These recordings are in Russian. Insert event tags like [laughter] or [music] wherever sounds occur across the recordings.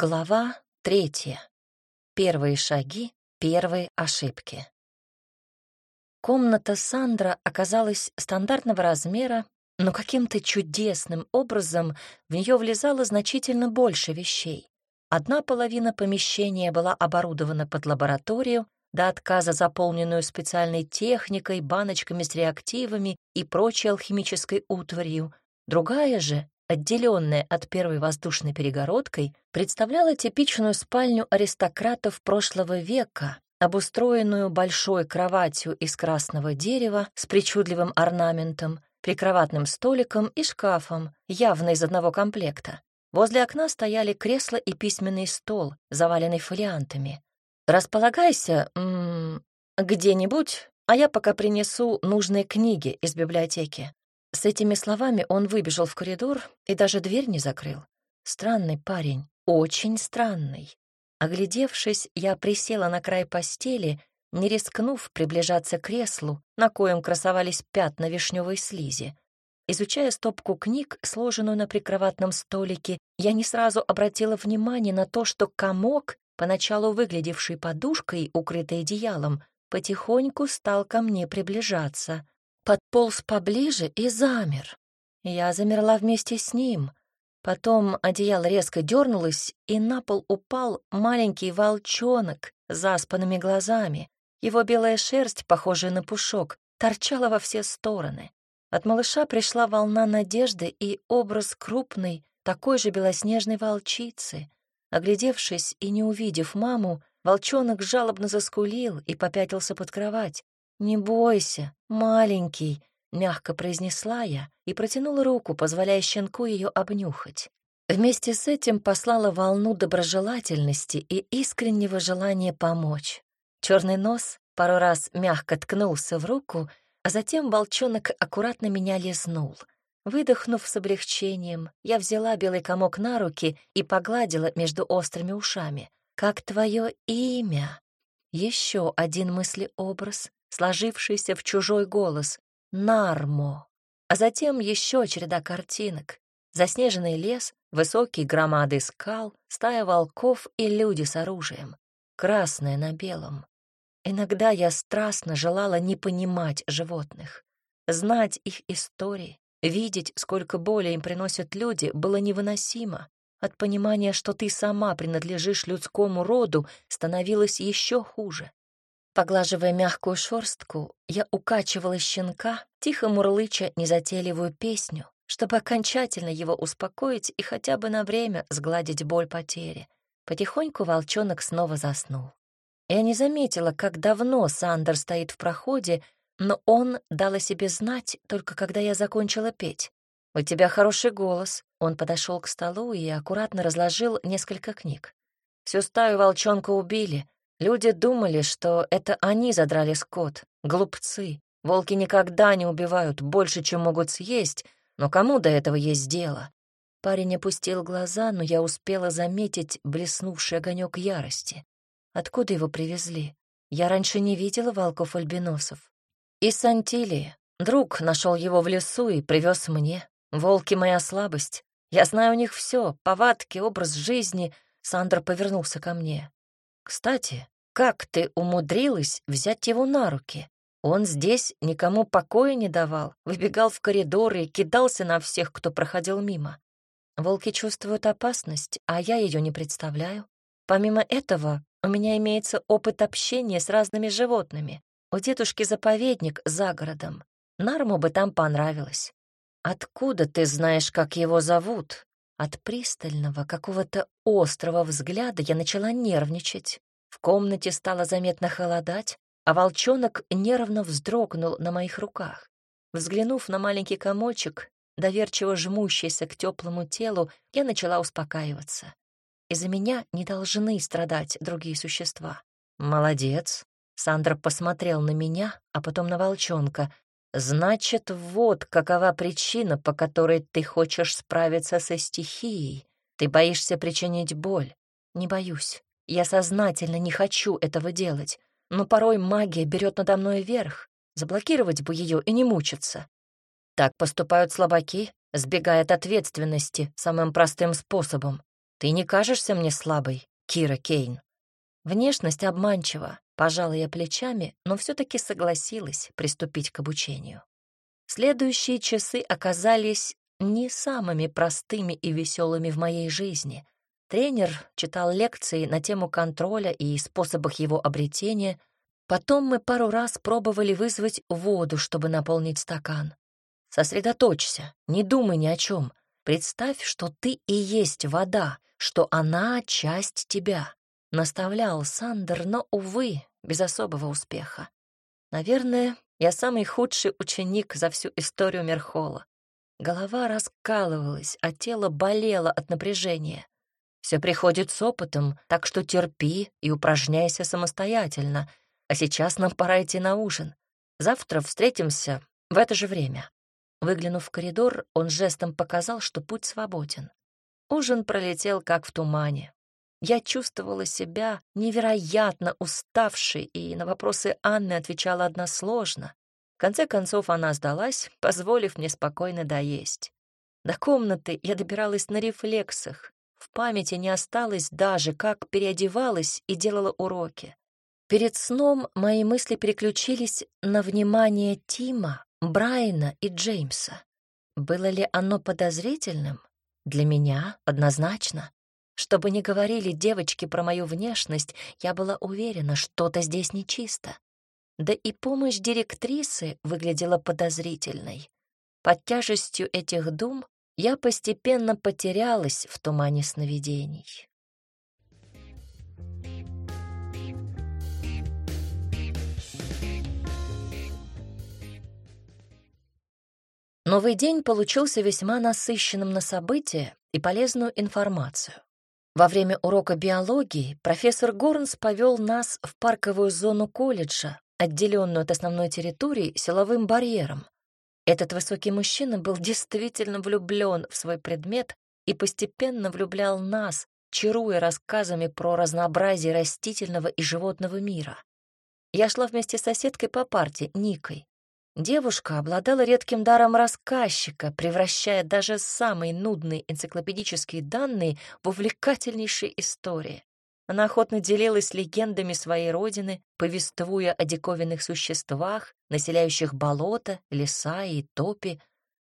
Глава третья. Первые шаги, первые ошибки. Комната Сандра оказалась стандартного размера, но каким-то чудесным образом в нее влезало значительно больше вещей. Одна половина помещения была оборудована под лабораторию, до отказа заполненную специальной техникой, баночками с реактивами и прочей алхимической утварью. Другая же отделенная от первой воздушной перегородкой, представляла типичную спальню аристократов прошлого века, обустроенную большой кроватью из красного дерева с причудливым орнаментом, прикроватным столиком и шкафом, явно из одного комплекта. Возле окна стояли кресло и письменный стол, заваленный фолиантами. «Располагайся где-нибудь, а я пока принесу нужные книги из библиотеки», с этими словами он выбежал в коридор и даже дверь не закрыл. Странный парень, очень странный. Оглядевшись, я присела на край постели, не рискнув приближаться к креслу, на коем красовались пятна вишневой слизи. Изучая стопку книг, сложенную на прикроватном столике, я не сразу обратила внимание на то, что комок, поначалу выглядевший подушкой, укрытой одеялом, потихоньку стал ко мне приближаться подполз поближе и замер. Я замерла вместе с ним. Потом одеяло резко дернулось, и на пол упал маленький волчонок с заспанными глазами. Его белая шерсть, похожая на пушок, торчала во все стороны. От малыша пришла волна надежды и образ крупной, такой же белоснежной волчицы. Оглядевшись и не увидев маму, волчонок жалобно заскулил и попятился под кровать. «Не бойся, маленький», — мягко произнесла я и протянула руку, позволяя щенку ее обнюхать. Вместе с этим послала волну доброжелательности и искреннего желания помочь. Черный нос пару раз мягко ткнулся в руку, а затем волчонок аккуратно меня лизнул. Выдохнув с облегчением, я взяла белый комок на руки и погладила между острыми ушами. «Как твое имя?» Еще один мыслеобраз, сложившийся в чужой голос «Нармо». А затем еще череда картинок. Заснеженный лес, высокие громады скал, стая волков и люди с оружием. Красное на белом. Иногда я страстно желала не понимать животных. Знать их истории, видеть, сколько боли им приносят люди, было невыносимо. От понимания, что ты сама принадлежишь людскому роду, становилось еще хуже. Поглаживая мягкую шорстку, я укачивала щенка, тихо мурлыча незатейливую песню, чтобы окончательно его успокоить и хотя бы на время сгладить боль потери. Потихоньку волчонок снова заснул. Я не заметила, как давно Сандер стоит в проходе, но он дал о себе знать только когда я закончила петь. «У тебя хороший голос». Он подошел к столу и аккуратно разложил несколько книг. Всю стаю волчонка убили, Люди думали, что это они задрали скот. Глупцы. Волки никогда не убивают больше, чем могут съесть, но кому до этого есть дело? Парень опустил глаза, но я успела заметить блеснувший огонек ярости. Откуда его привезли? Я раньше не видела волков-альбиносов. Из Сантилии. Друг нашел его в лесу и привез мне. Волки — моя слабость. Я знаю у них все: повадки, образ жизни. Сандра повернулся ко мне. Кстати, как ты умудрилась взять его на руки? Он здесь никому покоя не давал, выбегал в коридоры и кидался на всех, кто проходил мимо. Волки чувствуют опасность, а я ее не представляю. Помимо этого, у меня имеется опыт общения с разными животными. У дедушки заповедник за городом. Нарму бы там понравилось. Откуда ты знаешь, как его зовут? От пристального, какого-то острого взгляда я начала нервничать. В комнате стало заметно холодать, а волчонок нервно вздрогнул на моих руках. Взглянув на маленький комочек, доверчиво жмущийся к теплому телу, я начала успокаиваться. Из-за меня не должны страдать другие существа. «Молодец!» Сандра посмотрел на меня, а потом на волчонка. Значит, вот какова причина, по которой ты хочешь справиться со стихией. Ты боишься причинить боль. Не боюсь. Я сознательно не хочу этого делать, но порой магия берет надо мной верх. Заблокировать бы ее и не мучиться. Так поступают слабаки, сбегая от ответственности самым простым способом. «Ты не кажешься мне слабой, Кира Кейн?» Внешность обманчива, пожала я плечами, но все таки согласилась приступить к обучению. Следующие часы оказались не самыми простыми и веселыми в моей жизни. Тренер читал лекции на тему контроля и способах его обретения. Потом мы пару раз пробовали вызвать воду, чтобы наполнить стакан. Сосредоточься, не думай ни о чем. Представь, что ты и есть вода, что она — часть тебя. Наставлял Сандер, но, увы, без особого успеха. Наверное, я самый худший ученик за всю историю Мерхола. Голова раскалывалась, а тело болело от напряжения. Все приходит с опытом, так что терпи и упражняйся самостоятельно. А сейчас нам пора идти на ужин. Завтра встретимся в это же время. Выглянув в коридор, он жестом показал, что путь свободен. Ужин пролетел как в тумане. Я чувствовала себя невероятно уставшей и на вопросы Анны отвечала односложно. В конце концов она сдалась, позволив мне спокойно доесть. До комнаты я добиралась на рефлексах. В памяти не осталось даже, как переодевалась и делала уроки. Перед сном мои мысли переключились на внимание Тима, Брайана и Джеймса. Было ли оно подозрительным? Для меня однозначно. Что бы ни говорили девочки про мою внешность, я была уверена, что-то здесь нечисто. Да и помощь директрисы выглядела подозрительной. Под тяжестью этих дум я постепенно потерялась в тумане сновидений. Новый день получился весьма насыщенным на события и полезную информацию. Во время урока биологии профессор Горнс повел нас в парковую зону колледжа, отделенную от основной территории силовым барьером. Этот высокий мужчина был действительно влюблен в свой предмет и постепенно влюблял нас, чаруя рассказами про разнообразие растительного и животного мира. Я шла вместе с соседкой по парте, Никой. Девушка обладала редким даром рассказчика, превращая даже самые нудные энциклопедические данные в увлекательнейшие истории. Она охотно делилась легендами своей родины, повествуя о диковинных существах, населяющих болота, леса и топи.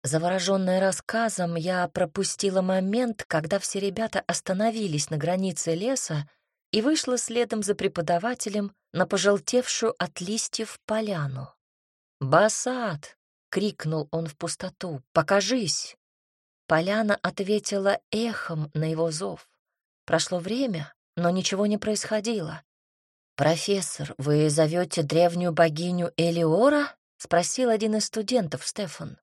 Завороженная рассказом, я пропустила момент, когда все ребята остановились на границе леса и вышла следом за преподавателем на пожелтевшую от листьев поляну. «Басад!» — крикнул он в пустоту. «Покажись!» Поляна ответила эхом на его зов. Прошло время, но ничего не происходило. «Профессор, вы зовете древнюю богиню Элиора?» — спросил один из студентов, Стефан.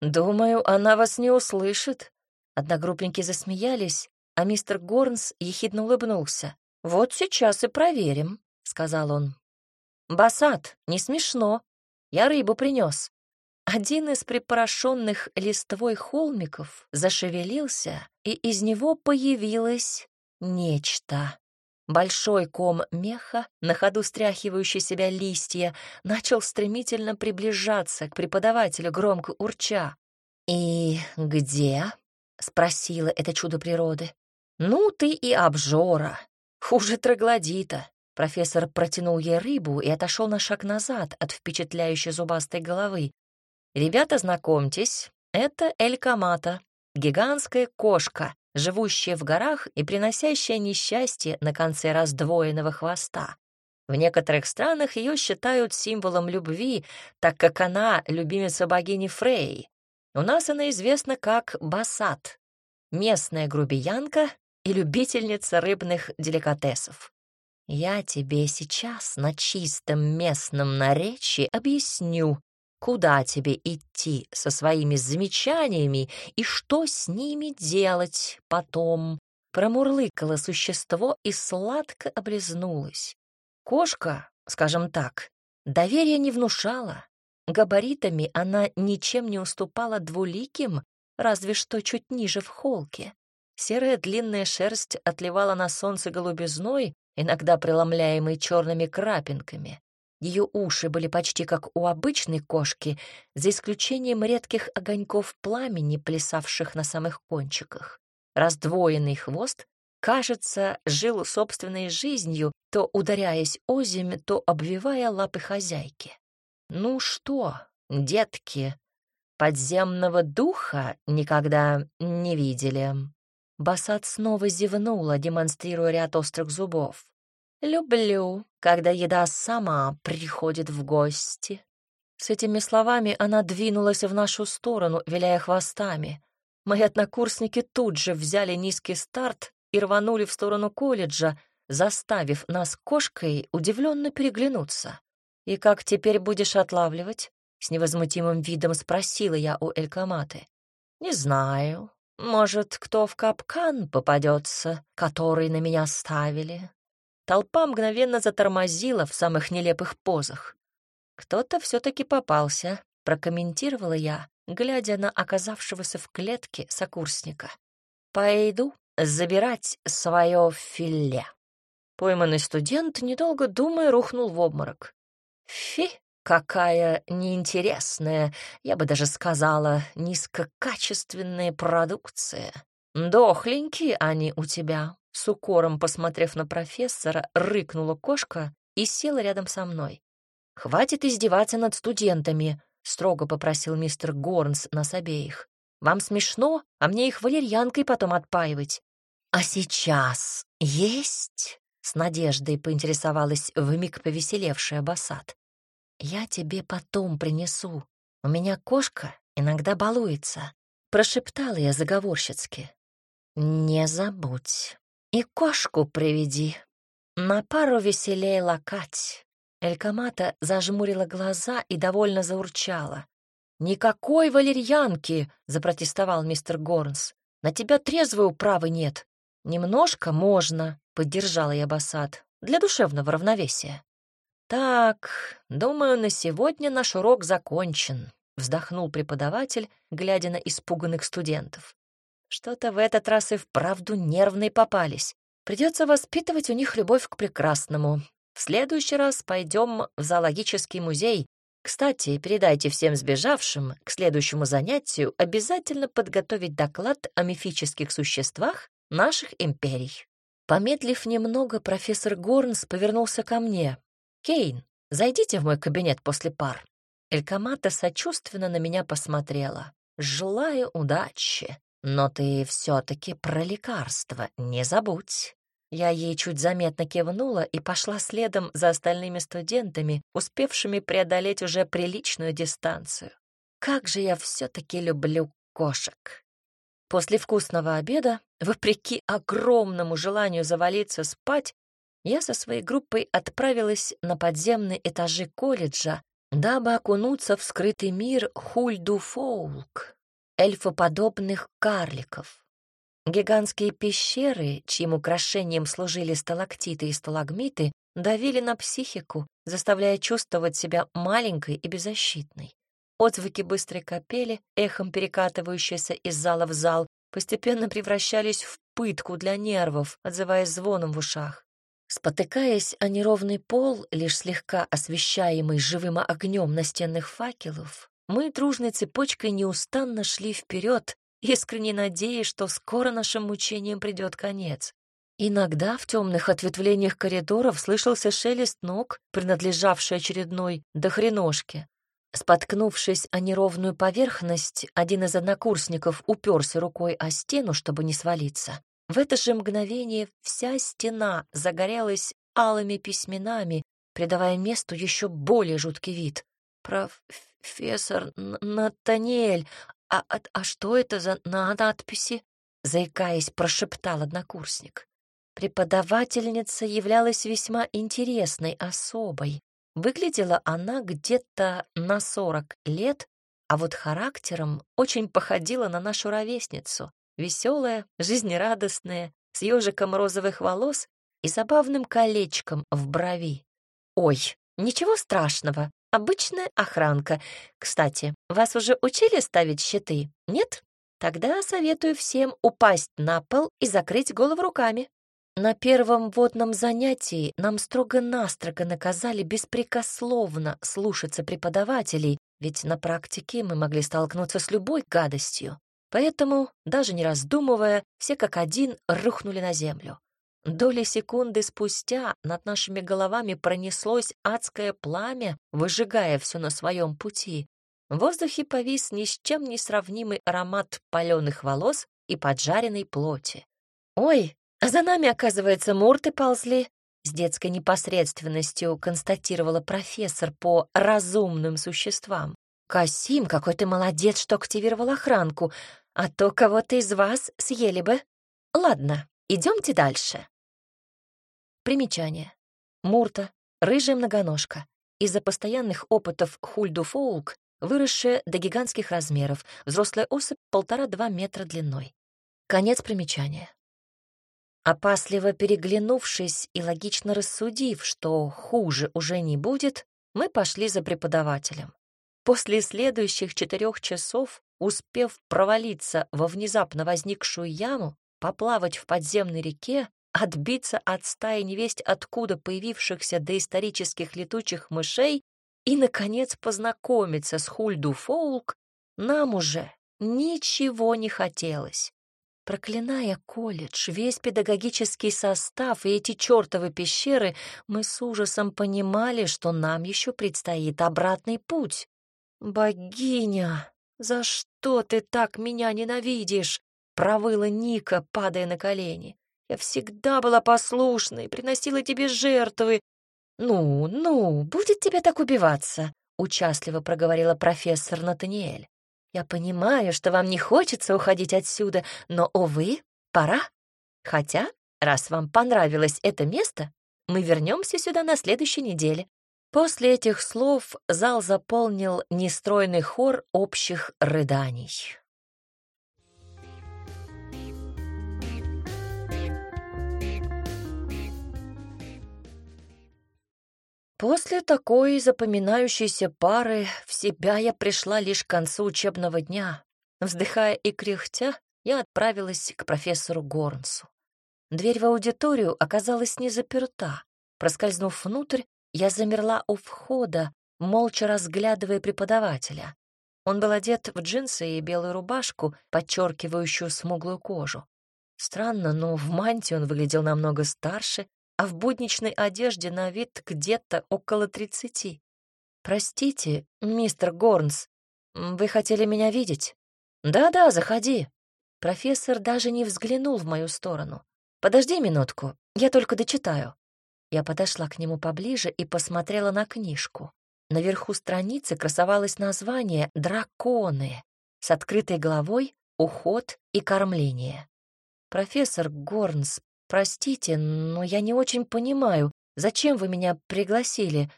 «Думаю, она вас не услышит». Одногруппники засмеялись, а мистер Горнс ехидно улыбнулся. «Вот сейчас и проверим», — сказал он. «Басад, не смешно», я рыбу принес. Один из припорошенных листвой холмиков зашевелился, и из него появилось нечто. Большой ком меха, на ходу стряхивающий себя листья, начал стремительно приближаться к преподавателю, громко урча. «И где?» — спросила это чудо природы. «Ну ты и обжора. Хуже троглодита. Профессор протянул ей рыбу и отошел на шаг назад от впечатляющей зубастой головы. «Ребята, знакомьтесь, это Элькамата, гигантская кошка, живущая в горах и приносящая несчастье на конце раздвоенного хвоста. В некоторых странах ее считают символом любви, так как она — любимица богини Фрей. У нас она известна как Басат, местная грубиянка и любительница рыбных деликатесов. Я тебе сейчас на чистом местном наречии объясню, куда тебе идти со своими замечаниями и что с ними делать потом. Промурлыкало существо и сладко облизнулось. Кошка, скажем так, доверия не внушала. Габаритами она ничем не уступала двуликим, разве что чуть ниже в холке. Серая длинная шерсть отливала на солнце голубизной, иногда преломляемый черными крапинками. Ее уши были почти как у обычной кошки, за исключением редких огоньков пламени, плясавших на самых кончиках. Раздвоенный хвост кажется, жил собственной жизнью, то ударяясь о землю, то обвивая лапы хозяйки. «Ну что, детки, подземного духа никогда не видели?» Басат снова зевнула, демонстрируя ряд острых зубов. «Люблю, когда еда сама приходит в гости». С этими словами она двинулась в нашу сторону, виляя хвостами. Мои однокурсники тут же взяли низкий старт и рванули в сторону колледжа, заставив нас кошкой удивленно переглянуться. «И как теперь будешь отлавливать?» — с невозмутимым видом спросила я у Элькаматы. «Не знаю. Может, кто в капкан попадется, который на меня ставили?» Толпа мгновенно затормозила в самых нелепых позах. «Кто-то все-таки попался», — прокомментировала я, глядя на оказавшегося в клетке сокурсника. «Пойду забирать свое филе». Пойманный студент, недолго думая, рухнул в обморок. «Фи, какая неинтересная, я бы даже сказала, низкокачественная продукция. Дохленькие они у тебя». С укором, посмотрев на профессора, рыкнула кошка и села рядом со мной. «Хватит издеваться над студентами», — строго попросил мистер Горнс нас обеих. «Вам смешно, а мне их валерьянкой потом отпаивать». «А сейчас есть?» — с надеждой поинтересовалась вмиг повеселевшая Басат. «Я тебе потом принесу. У меня кошка иногда балуется», — прошептала я заговорщицки. «Не забудь. И кошку приведи. На пару веселей лакать». Элькамата зажмурила глаза и довольно заурчала. «Никакой валерьянки!» — запротестовал мистер Горнс. «На тебя трезвой управы нет. Немножко можно», — поддержала я Басад, «для душевного равновесия». «Так, думаю, на сегодня наш урок закончен», — вздохнул преподаватель, глядя на испуганных студентов. «Что-то в этот раз и вправду нервные попались. Придется воспитывать у них любовь к прекрасному. В следующий раз пойдем в зоологический музей. Кстати, передайте всем сбежавшим к следующему занятию обязательно подготовить доклад о мифических существах наших империй. Помедлив немного, профессор Горнс повернулся ко мне. «Кейн, зайдите в мой кабинет после пар». Элькамата сочувственно на меня посмотрела. «Желаю удачи, но ты все-таки про лекарство не забудь». Я ей чуть заметно кивнула и пошла следом за остальными студентами, успевшими преодолеть уже приличную дистанцию. Как же я все-таки люблю кошек. После вкусного обеда, вопреки огромному желанию завалиться спать, я со своей группой отправилась на подземные этажи колледжа, дабы окунуться в скрытый мир Хульду-Фоулк, эльфоподобных карликов. Гигантские пещеры, чьим украшением служили сталактиты и сталагмиты, давили на психику, заставляя чувствовать себя маленькой и беззащитной. Отзвуки быстрой капели, эхом перекатывающиеся из зала в зал, постепенно превращались в пытку для нервов, отзываясь звоном в ушах. Спотыкаясь о неровный пол, лишь слегка освещаемый живым огнем настенных факелов, мы дружной цепочкой неустанно шли вперед, искренне надеясь, что скоро нашим мучениям придет конец. Иногда в темных ответвлениях коридоров слышался шелест ног, принадлежавший очередной дохреношке. Споткнувшись о неровную поверхность, один из однокурсников уперся рукой о стену, чтобы не свалиться. В это же мгновение вся стена загорелась алыми письменами, придавая месту еще более жуткий вид. «Профессор Натаниэль, «А, а, а что это за надписи?» — заикаясь, прошептал однокурсник. Преподавательница являлась весьма интересной особой. Выглядела она где-то на сорок лет, а вот характером очень походила на нашу ровесницу. Веселая, жизнерадостная, с ежиком розовых волос и забавным колечком в брови. «Ой, ничего страшного», Обычная охранка. Кстати, вас уже учили ставить щиты? Нет? Тогда советую всем упасть на пол и закрыть голову руками. На первом водном занятии нам строго-настрого наказали беспрекословно слушаться преподавателей, ведь на практике мы могли столкнуться с любой гадостью. Поэтому, даже не раздумывая, все как один рухнули на землю. Доли секунды спустя над нашими головами пронеслось адское пламя, выжигая все на своем пути. В воздухе повис ни с чем не сравнимый аромат паленых волос и поджаренной плоти. «Ой, а за нами, оказывается, мурты ползли!» С детской непосредственностью констатировала профессор по разумным существам. «Касим, какой ты молодец, что активировал охранку, а то кого-то из вас съели бы. Ладно, идемте дальше». Примечание. Мурта, рыжая многоножка. Из-за постоянных опытов Хульду Фоулк, выросшая до гигантских размеров, взрослая особь полтора-два метра длиной. Конец примечания. Опасливо переглянувшись и логично рассудив, что хуже уже не будет, мы пошли за преподавателем. После следующих четырех часов, успев провалиться во внезапно возникшую яму, поплавать в подземной реке, отбиться от стаи невесть откуда появившихся доисторических летучих мышей и, наконец, познакомиться с Хульду Фоулк, нам уже ничего не хотелось. Проклиная колледж, весь педагогический состав и эти чертовы пещеры, мы с ужасом понимали, что нам еще предстоит обратный путь. «Богиня, за что ты так меня ненавидишь?» — провыла Ника, падая на колени. «Я всегда была послушной, приносила тебе жертвы». «Ну, ну, будет тебе так убиваться», — участливо проговорила профессор Натаниэль. Я понимаю, что вам не хочется уходить отсюда, но, увы, пора. Хотя, раз вам понравилось это место, мы вернемся сюда на следующей неделе. После этих слов зал заполнил нестройный хор общих рыданий. После такой запоминающейся пары в себя я пришла лишь к концу учебного дня. Вздыхая и кряхтя, я отправилась к профессору Горнсу. Дверь в аудиторию оказалась не заперта. Проскользнув внутрь, я замерла у входа, молча разглядывая преподавателя. Он был одет в джинсы и белую рубашку, подчеркивающую смуглую кожу. Странно, но в мантии он выглядел намного старше, а в будничной одежде на вид где-то около тридцати. «Простите, мистер Горнс, вы хотели меня видеть?» «Да-да, заходи». Профессор даже не взглянул в мою сторону. «Подожди минутку, я только дочитаю». Я подошла к нему поближе и посмотрела на книжку. Наверху страницы красовалось название «Драконы» с открытой головой, уход и кормление. Профессор Горнс «Простите, но я не очень понимаю, зачем вы меня пригласили?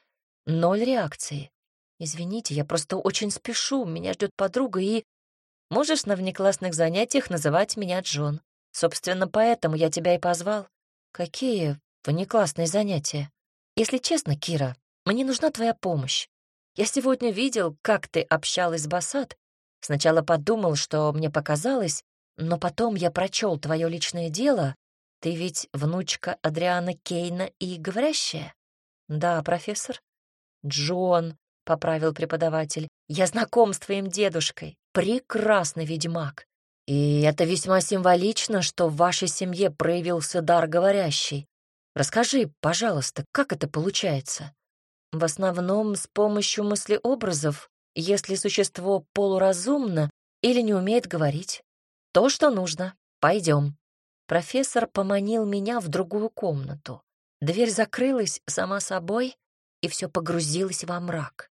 Ноль реакции. Извините, я просто очень спешу, меня ждет подруга и...» «Можешь на внеклассных занятиях называть меня Джон. Собственно, поэтому я тебя и позвал». «Какие внеклассные занятия?» «Если честно, Кира, мне нужна твоя помощь. Я сегодня видел, как ты общалась с Басат. Сначала подумал, что мне показалось, но потом я прочел твое личное дело ты ведь внучка Адриана Кейна и говорящая? Да, профессор. Джон, — поправил преподаватель, — я знаком с твоим дедушкой. Прекрасный ведьмак. И это весьма символично, что в вашей семье проявился дар говорящий. Расскажи, пожалуйста, как это получается? В основном с помощью мыслеобразов, если существо полуразумно или не умеет говорить. То, что нужно. Пойдем. Профессор поманил меня в другую комнату. Дверь закрылась сама собой, и все погрузилось во мрак.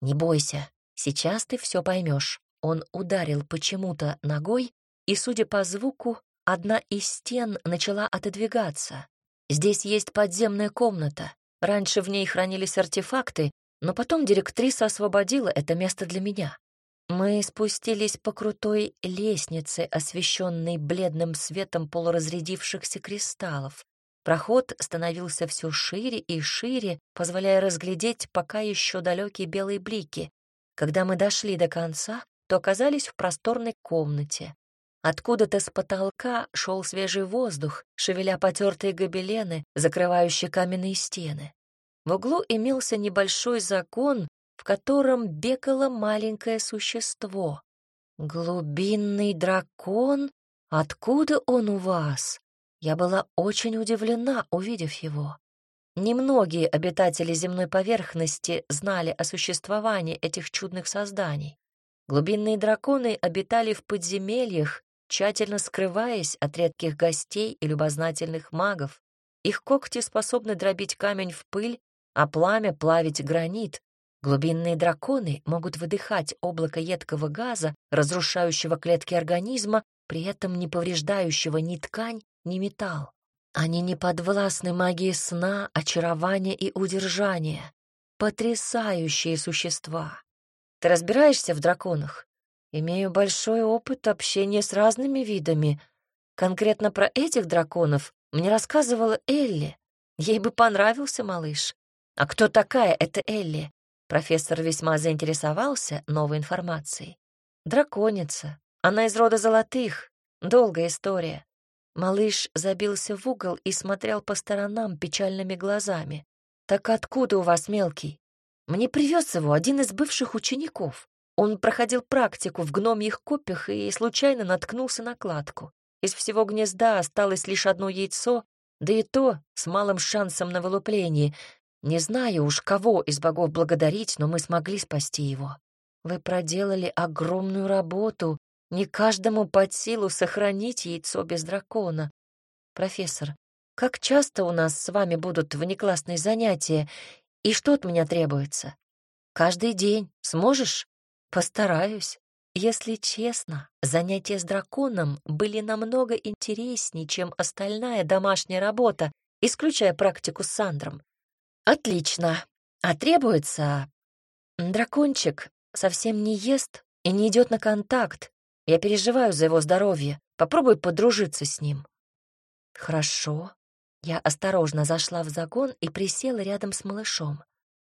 «Не бойся, сейчас ты все поймешь». Он ударил почему-то ногой, и, судя по звуку, одна из стен начала отодвигаться. Здесь есть подземная комната. Раньше в ней хранились артефакты, но потом директриса освободила это место для меня. Мы спустились по крутой лестнице, освещенной бледным светом полуразрядившихся кристаллов. Проход становился все шире и шире, позволяя разглядеть пока еще далекие белые блики. Когда мы дошли до конца, то оказались в просторной комнате. Откуда-то с потолка шел свежий воздух, шевеля потертые гобелены, закрывающие каменные стены. В углу имелся небольшой загон, в котором бегало маленькое существо. Глубинный дракон? Откуда он у вас? Я была очень удивлена, увидев его. Немногие обитатели земной поверхности знали о существовании этих чудных созданий. Глубинные драконы обитали в подземельях, тщательно скрываясь от редких гостей и любознательных магов. Их когти способны дробить камень в пыль, а пламя плавить гранит. Глубинные драконы могут выдыхать облако едкого газа, разрушающего клетки организма, при этом не повреждающего ни ткань, ни металл. Они не подвластны магии сна, очарования и удержания. Потрясающие существа. Ты разбираешься в драконах? Имею большой опыт общения с разными видами. Конкретно про этих драконов мне рассказывала Элли. Ей бы понравился малыш. А кто такая эта Элли? Профессор весьма заинтересовался новой информацией. Драконица. Она из рода золотых. Долгая история. Малыш забился в угол и смотрел по сторонам печальными глазами. «Так откуда у вас мелкий?» «Мне привез его один из бывших учеников. Он проходил практику в гномьих копьях и случайно наткнулся на кладку. Из всего гнезда осталось лишь одно яйцо, да и то с малым шансом на вылупление. Не знаю уж, кого из богов благодарить, но мы смогли спасти его. Вы проделали огромную работу, не каждому под силу сохранить яйцо без дракона. Профессор, как часто у нас с вами будут внеклассные занятия, и что от меня требуется? Каждый день. Сможешь? Постараюсь. Если честно, занятия с драконом были намного интереснее, чем остальная домашняя работа, исключая практику с Сандром. Отлично. А требуется... Дракончик совсем не ест и не идет на контакт, я переживаю за его здоровье. Попробуй подружиться с ним». «Хорошо». Я осторожно зашла в загон и присела рядом с малышом.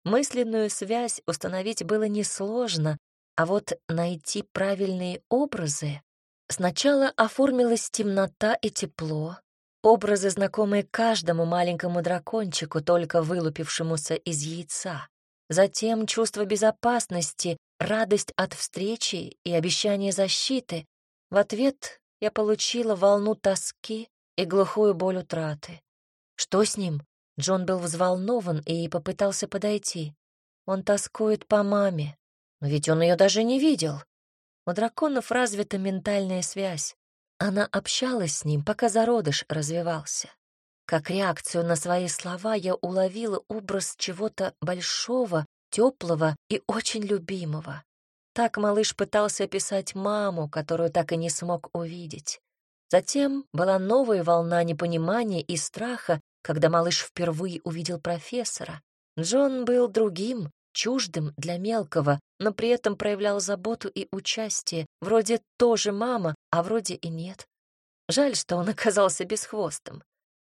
Мысленную связь установить было несложно, а вот найти правильные образы... Сначала оформилась темнота и тепло, образы, знакомые каждому маленькому дракончику, только вылупившемуся из яйца. Затем чувство безопасности радость от встречи и обещание защиты. В ответ я получила волну тоски и глухую боль утраты. Что с ним? Джон был взволнован и попытался подойти. Он тоскует по маме, но ведь он ее даже не видел. У драконов развита ментальная связь. Она общалась с ним, пока зародыш развивался. Как реакцию на свои слова я уловила образ чего-то большого, теплого и очень любимого. Так малыш пытался описать маму, которую так и не смог увидеть. Затем была новая волна непонимания и страха, когда малыш впервые увидел профессора. Джон был другим, чуждым для мелкого, но при этом проявлял заботу и участие. Вроде тоже мама, а вроде и нет. Жаль, что он [laughs] оказался бесхвостым.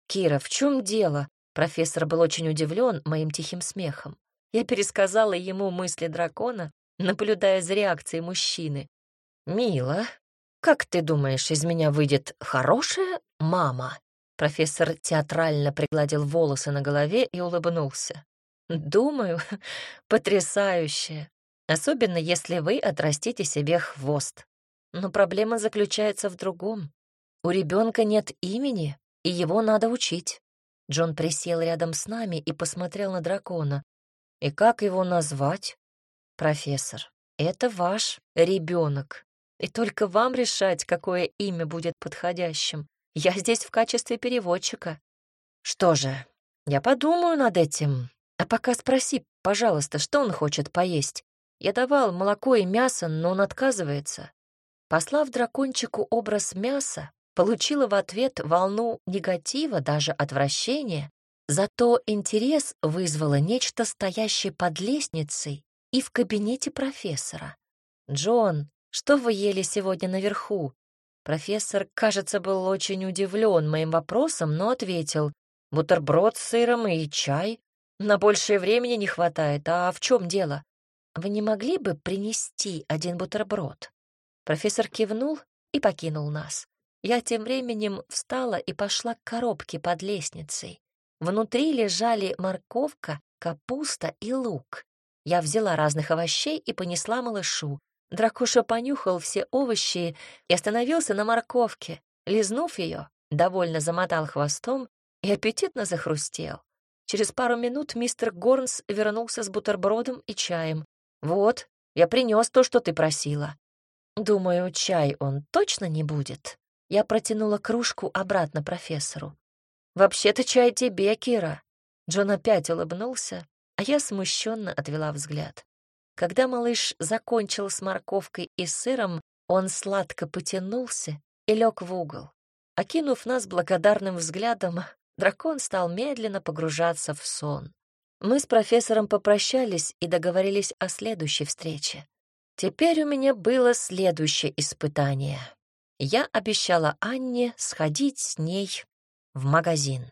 «Кира, в чем дело?» Профессор был очень удивлен моим тихим смехом. Я пересказала ему мысли дракона, наблюдая за реакцией мужчины. «Мила, как ты думаешь, из меня выйдет хорошая мама?» Профессор театрально пригладил волосы на голове и улыбнулся. «Думаю, [laughs] потрясающе, особенно если вы отрастите себе хвост. Но проблема заключается в другом. У ребенка нет имени, и его надо учить». Джон присел рядом с нами и посмотрел на дракона. И как его назвать? Профессор, это ваш ребенок. И только вам решать, какое имя будет подходящим. Я здесь в качестве переводчика. Что же, я подумаю над этим. А пока спроси, пожалуйста, что он хочет поесть. Я давал молоко и мясо, но он отказывается. Послав дракончику образ мяса, получила в ответ волну негатива, даже отвращения, Зато интерес вызвало нечто стоящее под лестницей и в кабинете профессора. «Джон, что вы ели сегодня наверху?» Профессор, кажется, был очень удивлен моим вопросом, но ответил, «Бутерброд с сыром и чай. На большее времени не хватает. А в чем дело? Вы не могли бы принести один бутерброд?» Профессор кивнул и покинул нас. Я тем временем встала и пошла к коробке под лестницей. Внутри лежали морковка, капуста и лук. Я взяла разных овощей и понесла малышу. Дракоша понюхал все овощи и остановился на морковке. Лизнув ее, довольно замотал хвостом и аппетитно захрустел. Через пару минут мистер Горнс вернулся с бутербродом и чаем. «Вот, я принес то, что ты просила». «Думаю, чай он точно не будет?» Я протянула кружку обратно профессору. «Вообще-то чай тебе, Кира». Джон опять улыбнулся, а я смущенно отвела взгляд. Когда малыш закончил с морковкой и сыром, он сладко потянулся и лег в угол. Окинув нас благодарным взглядом, дракон стал медленно погружаться в сон. Мы с профессором попрощались и договорились о следующей встрече. Теперь у меня было следующее испытание. Я обещала Анне сходить с ней в магазин.